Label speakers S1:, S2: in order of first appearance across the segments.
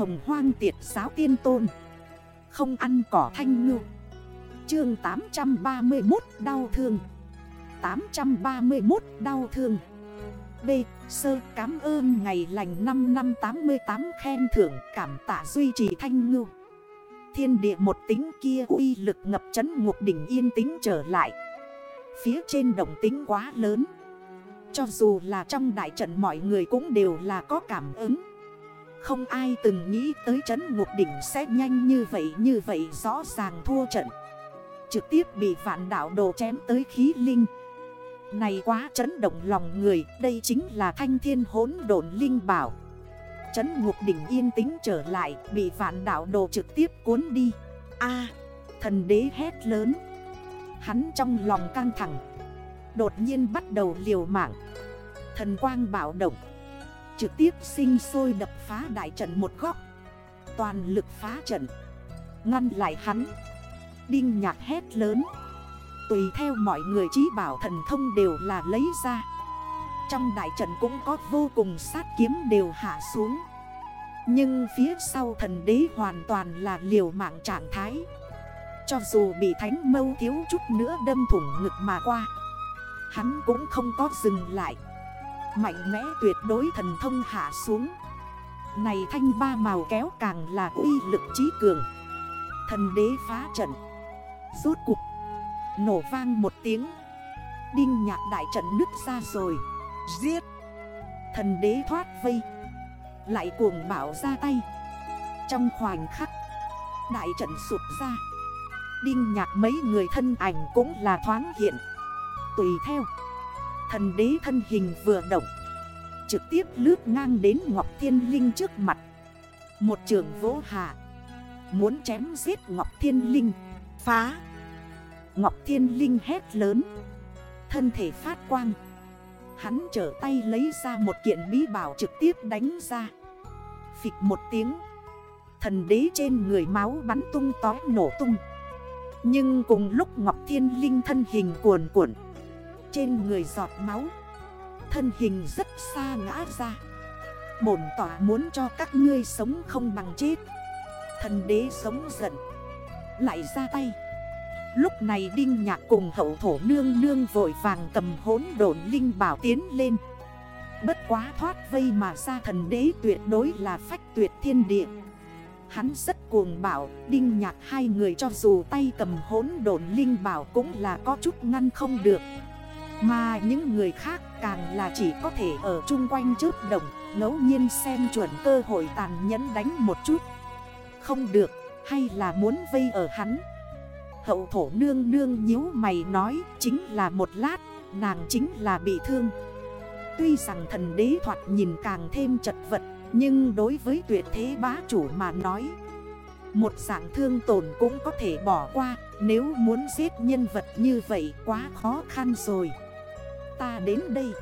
S1: hồng hoang tiệt giáo tiên tôn. Không ăn cỏ thanh ngư. Chương 831 đau thương. 831 đau thương. B. Sơ cảm ơn ngày lành 5 năm 88 khen thưởng cảm tạ duy trì thanh ngư. Thiên địa một tính kia uy lực ngập chấn ngục đỉnh yên tĩnh trở lại. Phía trên động tính quá lớn. Cho dù là trong đại trận mọi người cũng đều là có cảm ứng. Không ai từng nghĩ tới chấn ngục đỉnh sẽ nhanh như vậy như vậy rõ ràng thua trận. Trực tiếp bị vạn đảo đồ chém tới khí linh. Này quá chấn động lòng người, Đây chính là thanh thiên hốn độn linh bảo. Chấn ngục đỉnh yên tĩnh trở lại, Bị vạn đảo đồ trực tiếp cuốn đi. A, thần đế hét lớn. Hắn trong lòng căng thẳng. Đột nhiên bắt đầu liều mạng. Thần quang bảo động. Trực tiếp sinh sôi đập phá đại trận một góc. Toàn lực phá trận. Ngăn lại hắn. Đinh nhạc hét lớn. Tùy theo mọi người trí bảo thần thông đều là lấy ra. Trong đại trận cũng có vô cùng sát kiếm đều hạ xuống. Nhưng phía sau thần đế hoàn toàn là liều mạng trạng thái. Cho dù bị thánh mâu thiếu chút nữa đâm thủng ngực mà qua, Hắn cũng không có dừng lại. Mạnh mẽ tuyệt đối thần thông hạ xuống. Này thanh ba màu kéo càng là uy lực trí cường. Thần đế phá trận. Rốt cục Nổ vang một tiếng. Đinh nhạc đại trận nứt ra rồi. Giết. Thần đế thoát vây. Lại cuồng bảo ra tay. Trong khoảnh khắc, Đại trận sụp ra. Đinh nhạc mấy người thân ảnh cũng là thoáng hiện. Tùy theo Thần đế thân hình vừa động. Trực tiếp lướt ngang đến Ngọc Thiên Linh trước mặt. Một trường vỗ hạ. Muốn chém giết Ngọc Thiên Linh. Phá. Ngọc Thiên Linh hét lớn. Thân thể phát quang. Hắn trở tay lấy ra một kiện bí bảo trực tiếp đánh ra. Phịch một tiếng. Thần đế trên người máu bắn tung tói nổ tung. Nhưng cùng lúc Ngọc Thiên Linh thân hình cuồn cuộn trên người giọt máu. Thân hình rất xa ngã ra. Bổn tỏa muốn cho các ngươi sống không bằng chết. Thần đế sống giận. Lại ra tay. Lúc này Đinh Nhạc cùng hậu thổ nương nương vội vàng cầm hốn độn linh bảo tiến lên. Bất quá thoát vây mà ra thần đế tuyệt đối là phách tuyệt thiên địa. Hắn rất cuồng bảo Đinh Nhạc hai người cho dù tay cầm hốn độn linh bảo cũng là có chút ngăn không được. Mà những người khác càng là chỉ có thể ở chung quanh trước đồng, ngẫu nhiên xem chuẩn cơ hội tàn nhẫn đánh một chút. Không được, hay là muốn vây ở hắn? Hậu thổ nương nương nhíu mày nói, Chính là một lát, Nàng chính là bị thương. Tuy rằng thần đế thoạt nhìn càng thêm chật vật, Nhưng đối với tuyệt thế bá chủ mà nói, Một dạng thương tổn cũng có thể bỏ qua. Nếu muốn giết nhân vật như vậy quá khó khăn rồi. Ta đến đây.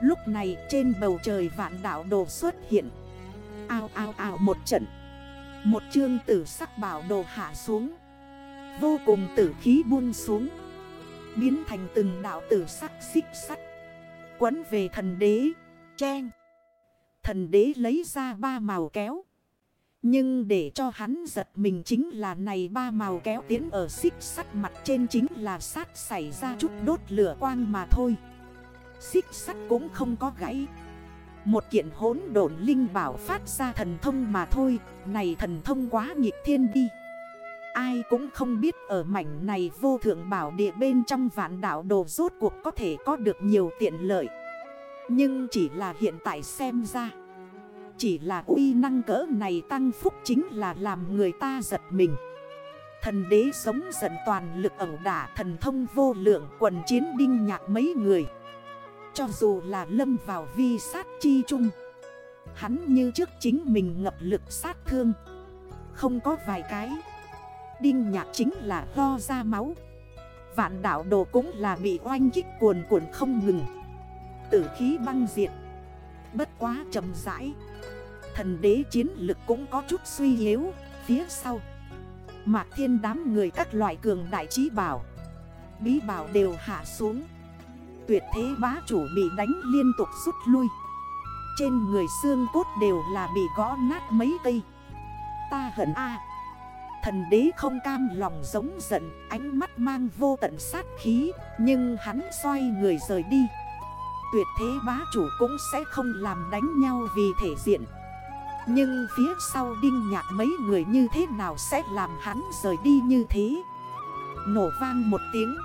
S1: Lúc này trên bầu trời vạn đảo đồ xuất hiện. Ao ao ao một trận. Một chương tử sắc bảo đồ hạ xuống. Vô cùng tử khí buông xuống. Biến thành từng đạo tử sắc xích sắt. Quấn về thần đế. Chen Thần đế lấy ra ba màu kéo. Nhưng để cho hắn giật mình chính là này ba màu kéo tiến ở xích sắt mặt trên chính là sát xảy ra chút đốt lửa quang mà thôi. Xích sắt cũng không có gãy. Một kiện hốn độn linh bảo phát ra thần thông mà thôi. Này thần thông quá nghịch thiên đi. Ai cũng không biết ở mảnh này vô thượng bảo địa bên trong vạn đảo đồ rốt cuộc có thể có được nhiều tiện lợi. Nhưng chỉ là hiện tại xem ra. Chỉ là uy năng cỡ này tăng phúc chính là làm người ta giật mình. Thần đế sống giận toàn lực ẩu đả thần thông vô lượng quần chiến đinh nhạc mấy người. Cho dù là lâm vào vi sát chi chung, Hắn như trước chính mình ngập lực sát thương. Không có vài cái. Đinh nhạc chính là lo ra máu. Vạn đảo đồ cũng là bị oanh kích cuồn cuộn không ngừng. Tử khí băng diệt. Bất quá chậm rãi. Thần đế chiến lực cũng có chút suy yếu, Phía sau. Mạc thiên đám người các loại cường đại trí bảo. Bí bảo đều hạ xuống. Tuyệt thế bá chủ bị đánh liên tục rút lui. Trên người xương cốt đều là bị gõ nát mấy cây. Ta hận a. Thần đế không cam lòng giống giận, Ánh mắt mang vô tận sát khí, Nhưng hắn xoay người rời đi. Tuyệt thế bá chủ cũng sẽ không làm đánh nhau vì thể diện. Nhưng phía sau đinh nhạc mấy người như thế nào sẽ làm hắn rời đi như thế? Nổ vang một tiếng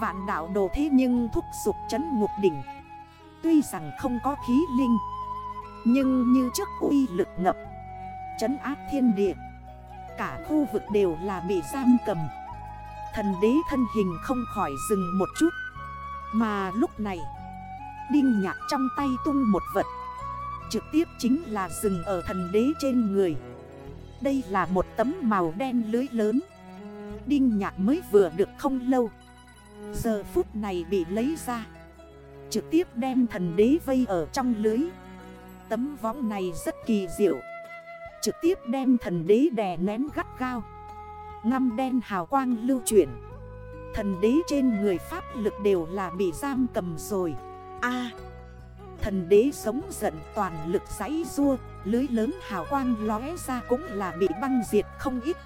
S1: Vạn đảo đồ thế nhưng thúc dục chấn ngục đỉnh. Tuy rằng không có khí linh, Nhưng như trước uy lực ngập, Chấn áp thiên địa, Cả khu vực đều là bị giam cầm. Thần đế thân hình không khỏi dừng một chút, Mà lúc này, Đinh nhạc trong tay tung một vật, Trực tiếp chính là dừng ở thần đế trên người. Đây là một tấm màu đen lưới lớn. Đinh nhạc mới vừa được không lâu Giờ phút này bị lấy ra. Trực tiếp đem thần đế vây ở trong lưới. Tấm võng này rất kỳ diệu. Trực tiếp đem thần đế đè nén gắt gao. Ngăm đen hào quang lưu chuyển. Thần đế trên người pháp lực đều là bị giam cầm rồi. A! Thần đế sống giận toàn lực giấy rua Lưới lớn hào quang lóe ra cũng là bị băng diệt không ít.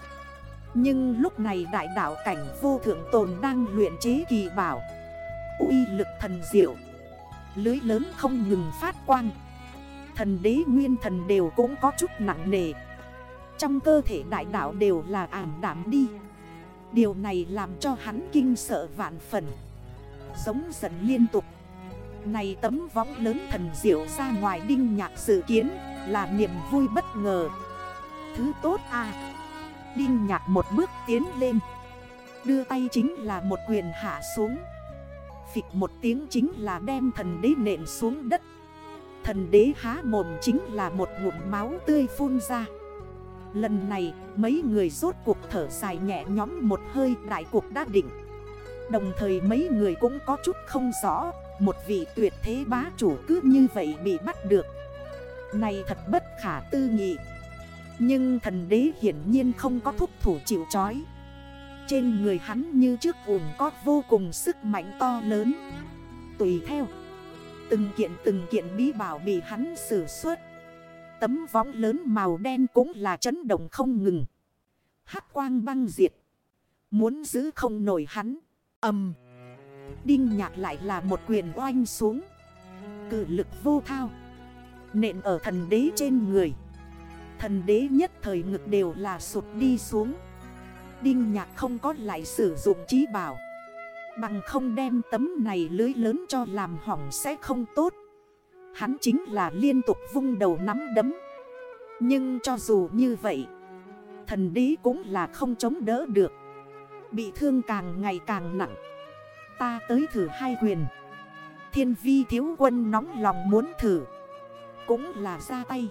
S1: Nhưng lúc này đại đạo cảnh vô thượng tồn đang luyện chế kỳ bảo. Uy lực thần diệu. Lưới lớn không ngừng phát quang. Thần đế nguyên thần đều cũng có chút nặng nề. Trong cơ thể đại đạo đều là ảm đảm đi. Điều này làm cho hắn kinh sợ vạn phần. Giống dần liên tục. Này tấm võng lớn thần diệu ra ngoài đinh nhạc dự kiến Là niềm vui bất ngờ. Thứ tốt à Đinh nhạc một bước tiến lên. Đưa tay chính là một quyền hạ xuống. Phịch một tiếng chính là đem thần đế nện xuống đất. Thần đế há mồm chính là một ngụm máu tươi phun ra. Lần này, mấy người rốt cuộc thở dài nhẹ nhóm một hơi, đại cuộc đã định. Đồng thời mấy người cũng có chút không rõ, Một vị tuyệt thế bá chủ cứ như vậy bị bắt được. Này thật bất khả tư nghị. Nhưng thần đế hiển nhiên không có thúc thủ chịu chói Trên người hắn như trước vùng có vô cùng sức mạnh to lớn. Tùy theo, Từng kiện từng kiện bí bảo bị hắn sử xuất. Tấm võng lớn màu đen cũng là chấn động không ngừng. Hắc quang băng diệt. Muốn giữ không nổi hắn. Âm. Đinh nhạc lại là một quyền oanh xuống. Cử lực vô thao. Nện ở thần đế trên người. Thần đế nhất thời ngực đều là sụt đi xuống. Đinh nhạc không có lại sử dụng trí bảo. Bằng không đem tấm này lưới lớn cho làm hỏng sẽ không tốt. Hắn chính là liên tục vung đầu nắm đấm. Nhưng cho dù như vậy, Thần đế cũng là không chống đỡ được. Bị thương càng ngày càng nặng. Ta tới thử hai quyền. Thiên vi thiếu quân nóng lòng muốn thử. Cũng là ra tay.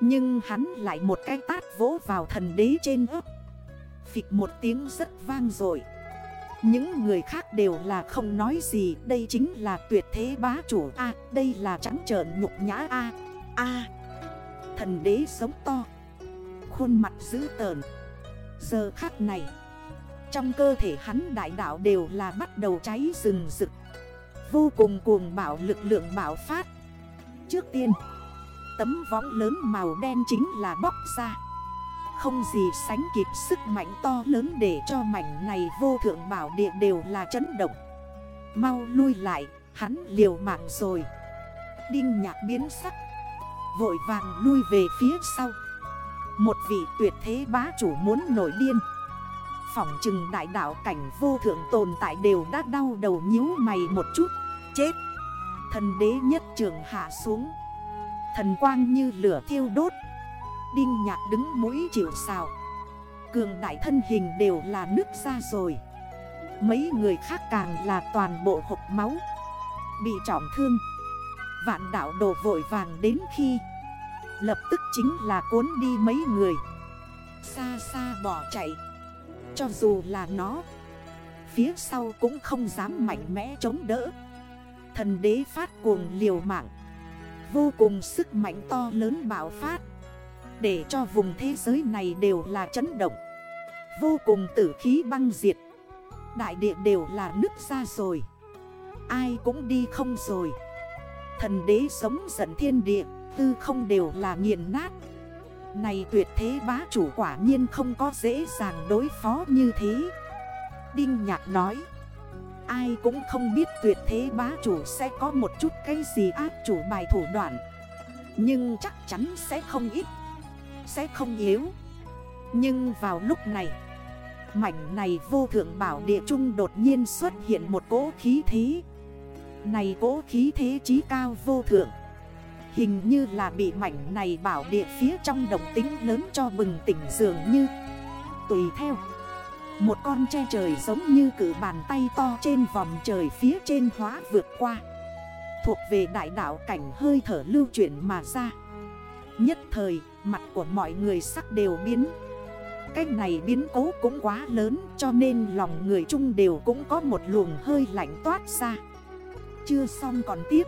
S1: Nhưng hắn lại một cái tát vỗ vào thần đế trên ớt. Phịch một tiếng rất vang rồi. Những người khác đều là không nói gì, Đây chính là tuyệt thế bá chủ A, Đây là trắng trợn nhục nhã A. A. Thần đế sống to. Khuôn mặt dữ tờn Giờ khắc này, Trong cơ thể hắn đại đạo đều là bắt đầu cháy rừng rực. Vô cùng cuồng bảo lực lượng bảo phát. Trước tiên Tấm võng lớn màu đen chính là bóc ra. Không gì sánh kịp sức mạnh to lớn để cho mảnh này vô thượng bảo địa đều là chấn động. Mau lui lại, hắn liều mạng rồi. Đinh nhạc biến sắc Vội vàng lui về phía sau. Một vị tuyệt thế bá chủ muốn nổi điên. Phỏng chừng đại đạo cảnh vô thượng tồn tại đều đã đau đầu nhíu mày một chút. Chết! Thần đế nhất trường hạ xuống. Thần quang như lửa thiêu đốt. Đinh nhạc đứng mũi chịu xào Cường đại thân hình đều là nước ra rồi. Mấy người khác càng là toàn bộ hộp máu. Bị trọng thương. Vạn đảo đổ vội vàng đến khi. Lập tức chính là cuốn đi mấy người. Xa xa bỏ chạy. Cho dù là nó. Phía sau cũng không dám mạnh mẽ chống đỡ. Thần đế phát cuồng liều mạng. Vô cùng sức mạnh to lớn bạo phát. Để cho vùng thế giới này đều là chấn động. Vô cùng tử khí băng diệt. Đại địa đều là nứt ra rồi. Ai cũng đi không rồi. Thần đế sống giận thiên địa, Tư không đều là nghiền nát. Này tuyệt thế bá chủ quả nhiên không có dễ dàng đối phó như thế. Đinh Nhạc nói Ai cũng không biết tuyệt thế bá chủ sẽ có một chút cái gì ác chủ bài thủ đoạn. Nhưng chắc chắn sẽ không ít, Sẽ không yếu. Nhưng vào lúc này, Mảnh này vô thượng bảo địa trung đột nhiên xuất hiện một cỗ khí thế. Này cỗ khí thế chí cao vô thượng, Hình như là bị mảnh này bảo địa phía trong đồng tính lớn cho bừng tỉnh dường như. Tùy theo một con che trời giống như cử bàn tay to trên vòng trời phía trên hóa vượt qua. Thuộc về đại đảo cảnh hơi thở lưu chuyển mà ra. Nhất thời, mặt của mọi người sắc đều biến. Cái này biến cố cũng quá lớn cho nên lòng người chung đều cũng có một luồng hơi lạnh toát ra. Chưa xong còn tiếp.